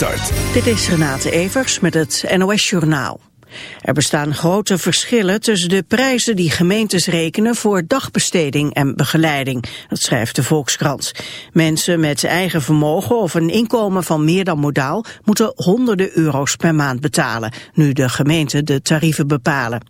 Start. Dit is Renate Evers met het NOS Journaal. Er bestaan grote verschillen tussen de prijzen die gemeentes rekenen voor dagbesteding en begeleiding. Dat schrijft de Volkskrant. Mensen met eigen vermogen of een inkomen van meer dan modaal moeten honderden euro's per maand betalen, nu de gemeenten de tarieven bepalen.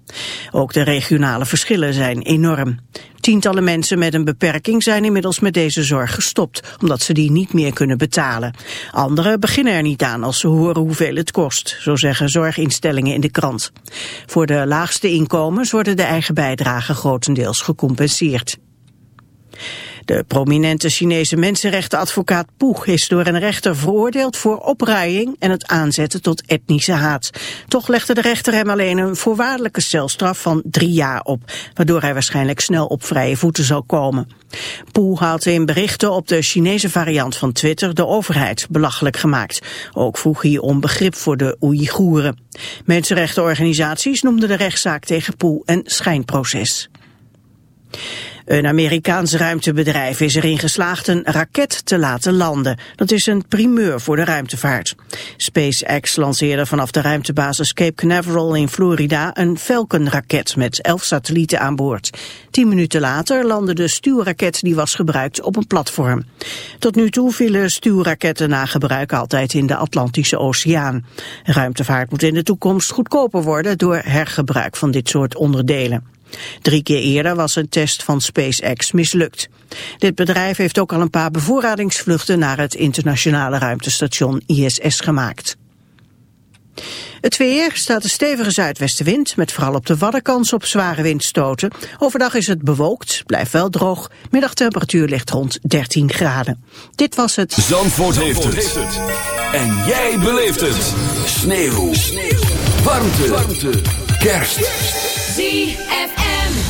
Ook de regionale verschillen zijn enorm. Tientallen mensen met een beperking zijn inmiddels met deze zorg gestopt, omdat ze die niet meer kunnen betalen. Anderen beginnen er niet aan als ze horen hoeveel het kost, zo zeggen zorginstellingen in de krant. Voor de laagste inkomens worden de eigen bijdragen grotendeels gecompenseerd. De prominente Chinese mensenrechtenadvocaat Poeg is door een rechter veroordeeld voor opruiing en het aanzetten tot etnische haat. Toch legde de rechter hem alleen een voorwaardelijke celstraf van drie jaar op, waardoor hij waarschijnlijk snel op vrije voeten zal komen. Poe had in berichten op de Chinese variant van Twitter de overheid belachelijk gemaakt. Ook vroeg hij om begrip voor de Oeigoeren. Mensenrechtenorganisaties noemden de rechtszaak tegen Poe een schijnproces. Een Amerikaans ruimtebedrijf is erin geslaagd een raket te laten landen. Dat is een primeur voor de ruimtevaart. SpaceX lanceerde vanaf de ruimtebasis Cape Canaveral in Florida een Falcon-raket met elf satellieten aan boord. Tien minuten later landde de stuurraket die was gebruikt op een platform. Tot nu toe vielen stuurraketten na gebruik altijd in de Atlantische Oceaan. Ruimtevaart moet in de toekomst goedkoper worden door hergebruik van dit soort onderdelen. Drie keer eerder was een test van SpaceX mislukt. Dit bedrijf heeft ook al een paar bevoorradingsvluchten naar het internationale ruimtestation ISS gemaakt. Het weer staat een stevige zuidwestenwind met vooral op de Waddenkans op zware windstoten. Overdag is het bewolkt, blijft wel droog. Middagtemperatuur ligt rond 13 graden. Dit was het... Zandvoort, heeft, het. En jij beleeft het. Sneeuw. Sneeuw. Warmte. Warmte. Kerst. ZFM.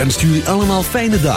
Wenst jullie allemaal fijne dag.